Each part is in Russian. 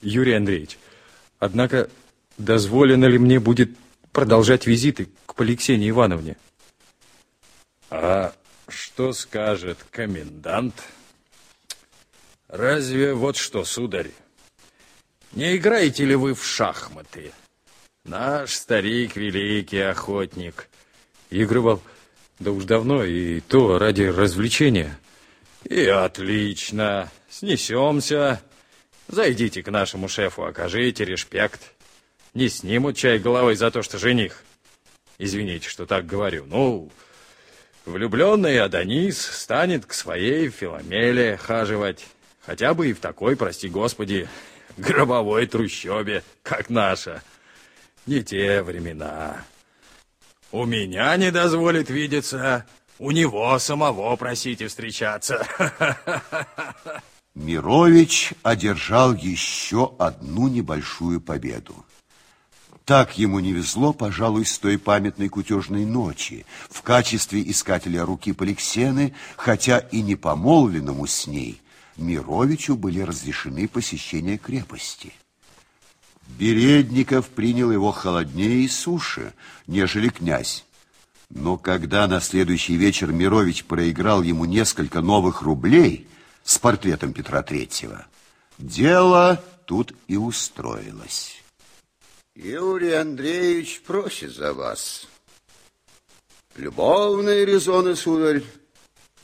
Юрий Андреевич, однако дозволено ли мне будет продолжать визиты к Поликсене Ивановне? А что скажет комендант? Разве вот что, сударь, не играете ли вы в шахматы? Наш старик, великий охотник. Игрывал, да уж давно, и то ради развлечения. И отлично. Снесемся. Зайдите к нашему шефу, окажите респект. Не снимут чай головой за то, что жених. Извините, что так говорю. Ну, влюбленный Адонис станет к своей Филомеле хаживать. Хотя бы и в такой, прости господи, гробовой трущобе, как наша. Не те времена. У меня не дозволит видеться, у него самого просите встречаться. Мирович одержал еще одну небольшую победу. Так ему не везло, пожалуй, с той памятной кутежной ночи, в качестве искателя руки Поликсены, хотя и не помолвленному с ней, Мировичу были разрешены посещения крепости. Бередников принял его холоднее и суше, нежели князь. Но когда на следующий вечер Мирович проиграл ему несколько новых рублей с портретом Петра Третьего, дело тут и устроилось. Юрий Андреевич просит за вас. Любовные резоны, сударь,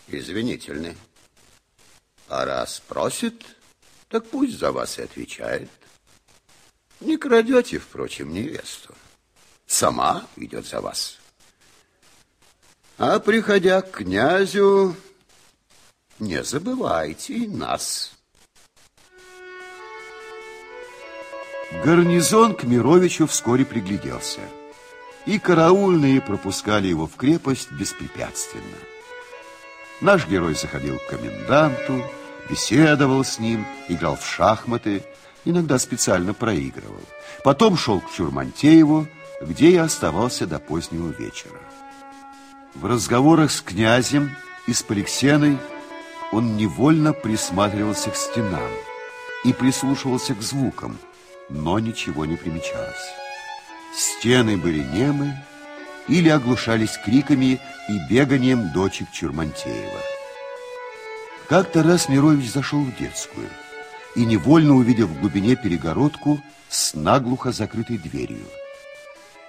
извинительны. А раз просит, так пусть за вас и отвечает. Не крадете, впрочем, невесту. Сама идет за вас. А приходя к князю, не забывайте нас. Гарнизон к Мировичу вскоре пригляделся. И караульные пропускали его в крепость беспрепятственно. Наш герой заходил к коменданту, беседовал с ним, играл в шахматы, иногда специально проигрывал. Потом шел к Чурмантееву, где и оставался до позднего вечера. В разговорах с князем и с Поликсеной он невольно присматривался к стенам и прислушивался к звукам, но ничего не примечалось. Стены были немы или оглушались криками и беганием дочек Чурмантеева. Как-то раз Мирович зашел в детскую – и невольно увидел в глубине перегородку с наглухо закрытой дверью.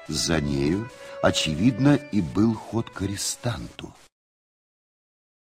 За нею, очевидно, и был ход к арестанту.